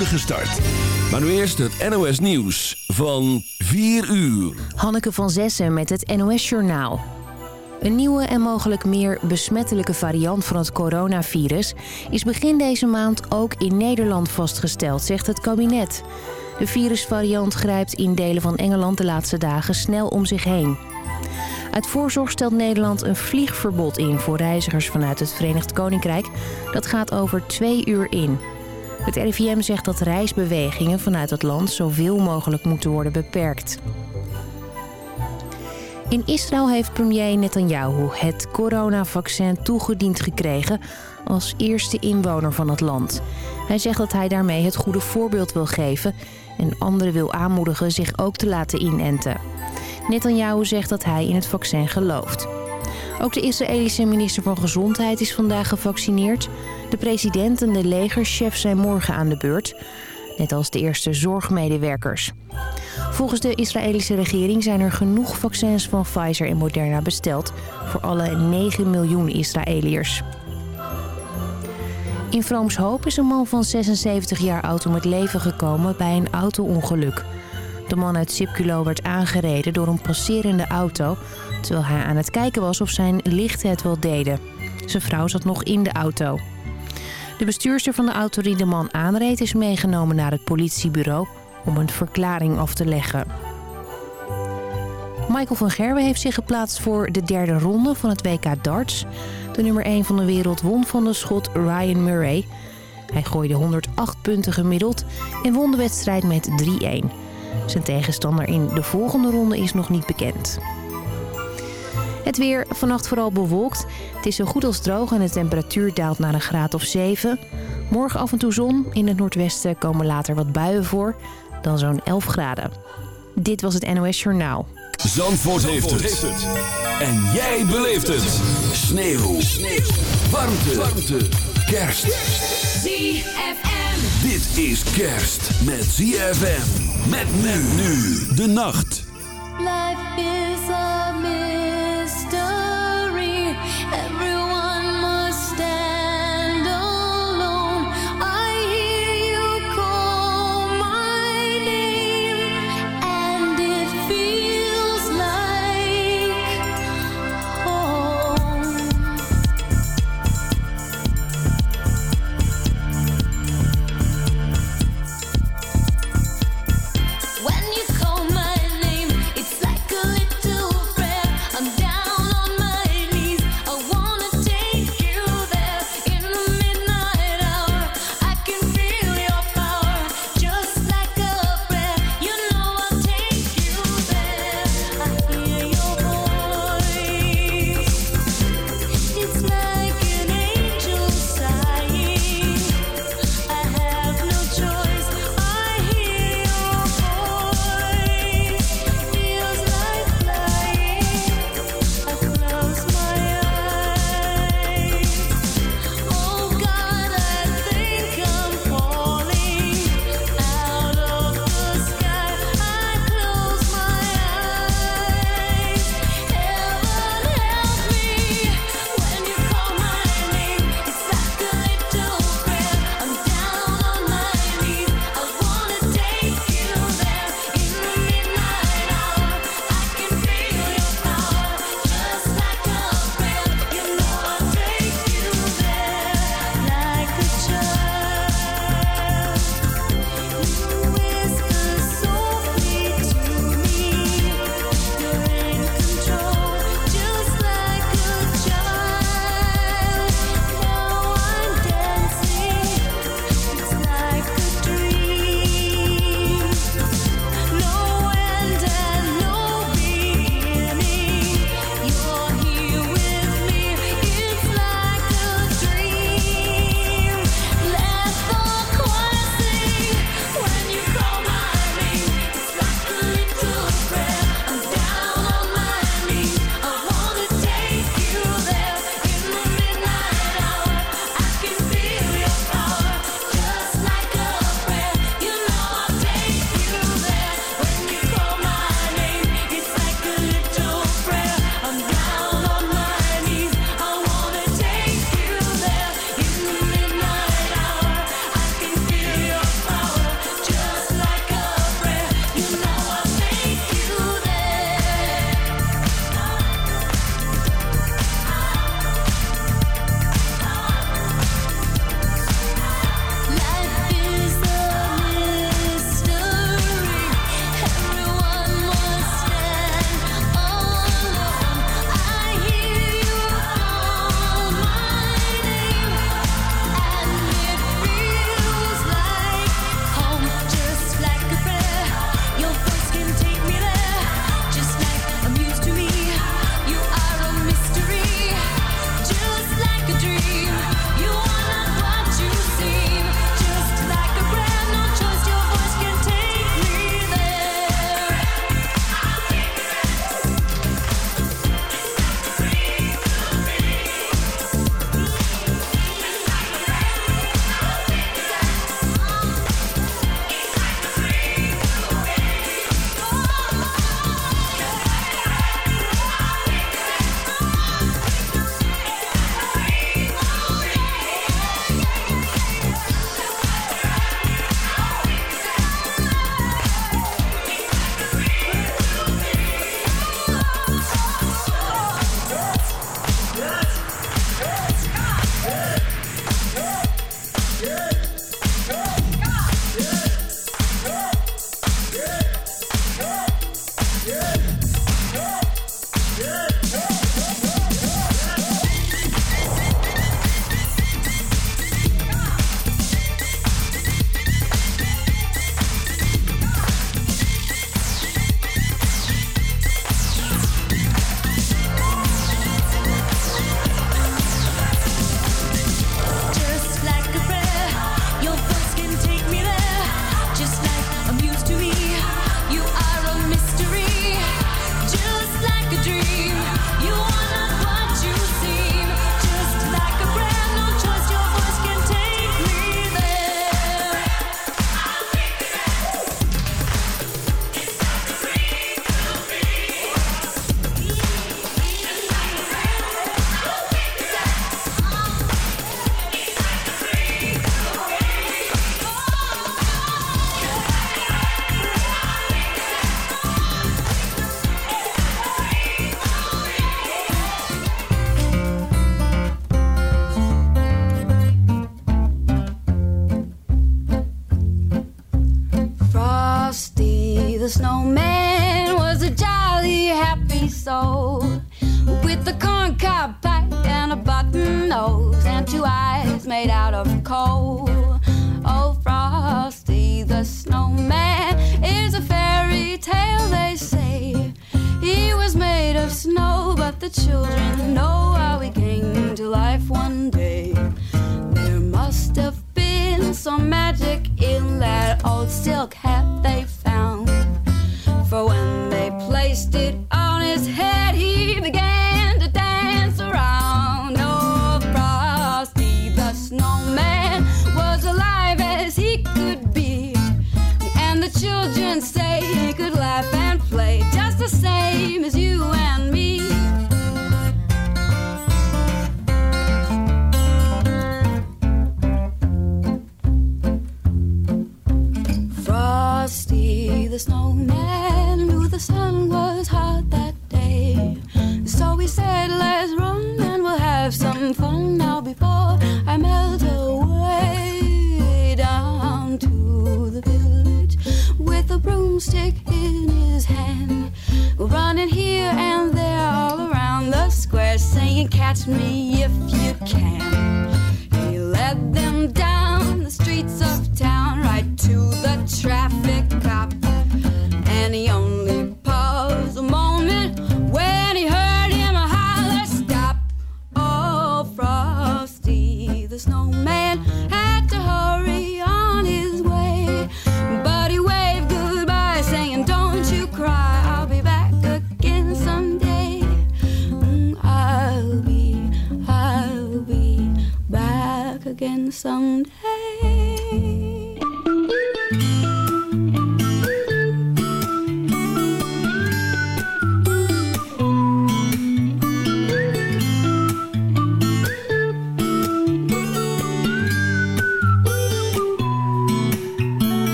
start. Maar nu eerst het NOS Nieuws van 4 uur. Hanneke van Zessen met het NOS Journaal. Een nieuwe en mogelijk meer besmettelijke variant van het coronavirus... is begin deze maand ook in Nederland vastgesteld, zegt het kabinet. De virusvariant grijpt in delen van Engeland de laatste dagen snel om zich heen. Uit voorzorg stelt Nederland een vliegverbod in voor reizigers vanuit het Verenigd Koninkrijk. Dat gaat over twee uur in. Het RIVM zegt dat reisbewegingen vanuit het land zoveel mogelijk moeten worden beperkt. In Israël heeft premier Netanyahu het coronavaccin toegediend gekregen als eerste inwoner van het land. Hij zegt dat hij daarmee het goede voorbeeld wil geven en anderen wil aanmoedigen zich ook te laten inenten. Netanyahu zegt dat hij in het vaccin gelooft. Ook de Israëlische minister van Gezondheid is vandaag gevaccineerd. De president en de legerchef zijn morgen aan de beurt. Net als de eerste zorgmedewerkers. Volgens de Israëlische regering zijn er genoeg vaccins van Pfizer en Moderna besteld... voor alle 9 miljoen Israëliërs. In Vroomshoop is een man van 76 jaar oud om het leven gekomen bij een auto-ongeluk. De man uit Sipculo werd aangereden door een passerende auto... terwijl hij aan het kijken was of zijn lichten het wel deden. Zijn vrouw zat nog in de auto. De bestuurster van de auto die de man aanreed is meegenomen naar het politiebureau... om een verklaring af te leggen. Michael van Gerwen heeft zich geplaatst voor de derde ronde van het WK darts. De nummer 1 van de wereld won van de schot Ryan Murray. Hij gooide 108 punten gemiddeld en won de wedstrijd met 3-1. Zijn tegenstander in de volgende ronde is nog niet bekend. Het weer vannacht vooral bewolkt. Het is zo goed als droog en de temperatuur daalt naar een graad of 7. Morgen af en toe zon. In het noordwesten komen later wat buien voor. Dan zo'n 11 graden. Dit was het NOS Journaal. Zandvoort, heeft, het. En jij beleeft het. Sneeuw. Sneeuw. Warmte. Warmte. Kerst. ZFM. Dit is kerst met ZFM. Met men nu de nacht. Life is a mystery. Everyone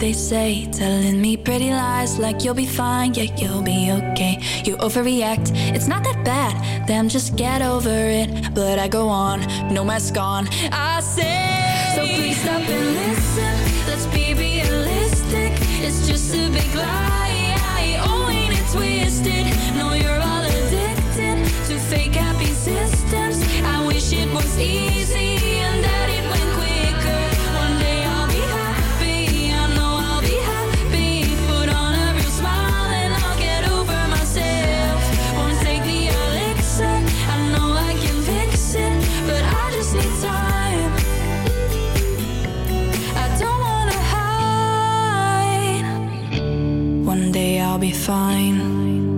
They say. Telling me pretty lies like you'll be fine, yeah, you'll be okay. You overreact, it's not that bad, damn, just get over it. But I go on, no mask on, I say. So please stop and listen, let's be realistic. It's just a big lie, oh, ain't it twisted? No, you're all addicted to fake happy systems. I be fine.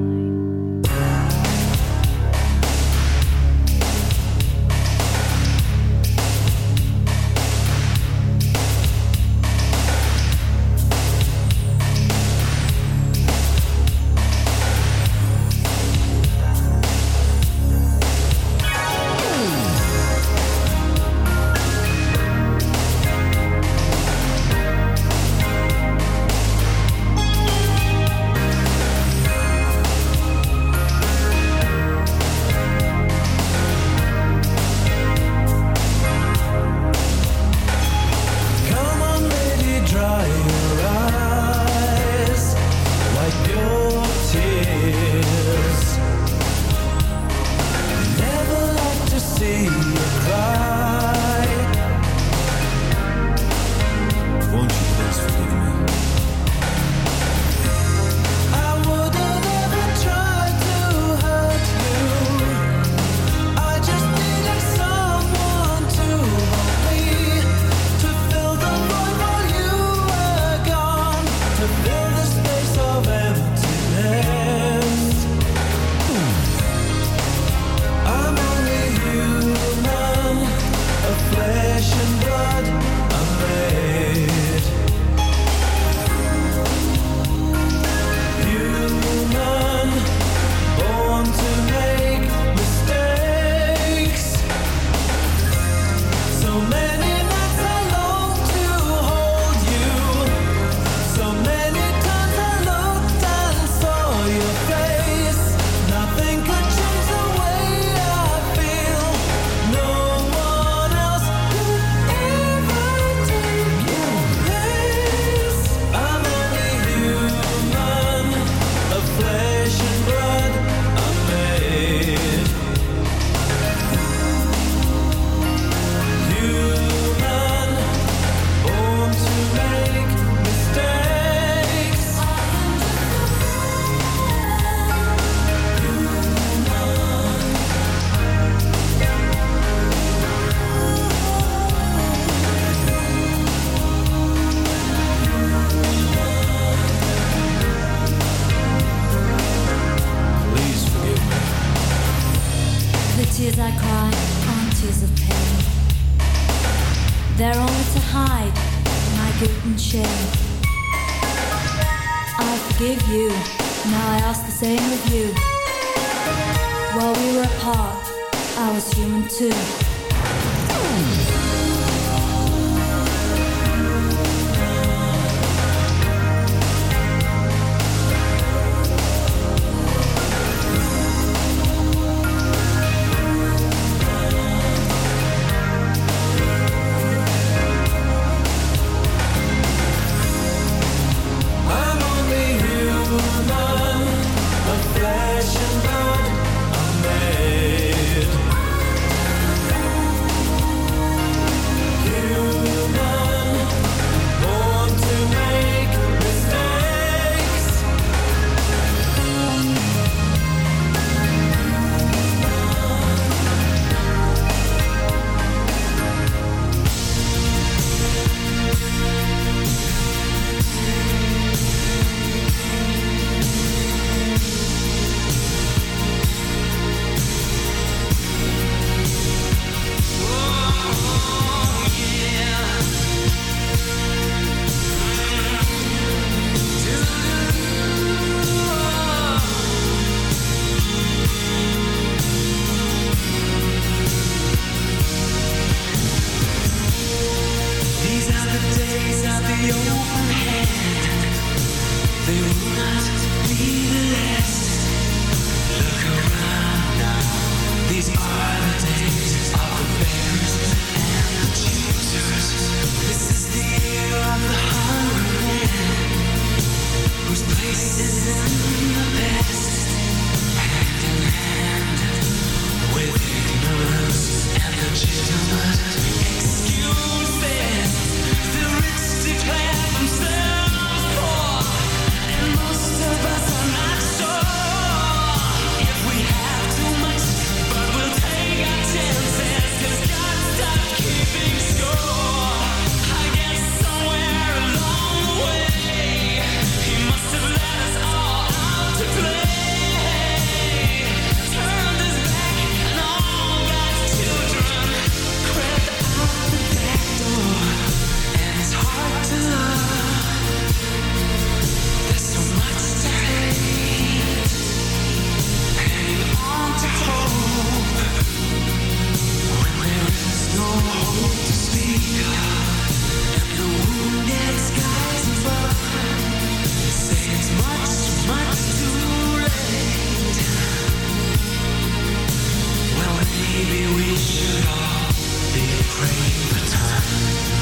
bring the time.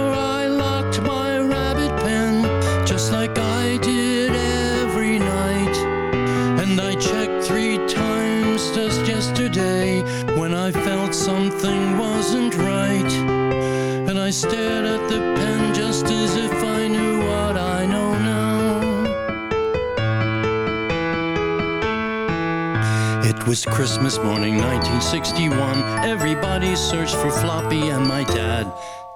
And I checked three times just yesterday When I felt something wasn't right. And I stared at the pen just as if I knew what I know now. It was Christmas morning 1961 Everybody searched for Floppy and my dad.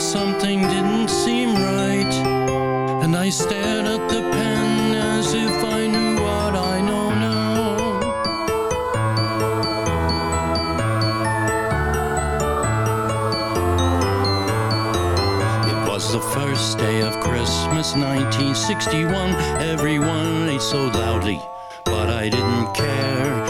something didn't seem right. And I stared at the pen as if I knew what I know now. It was the first day of Christmas 1961. Everyone ate so loudly, but I didn't care.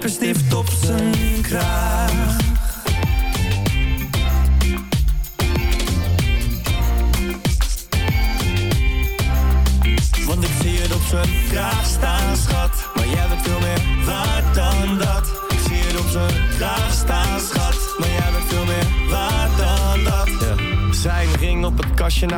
pijpenstift op zijn kraag.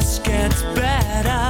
just gets better.